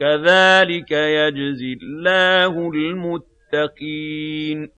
كَذَٰلِكَ يَجْزِي اللَّهُ الْمُتَّقِينَ.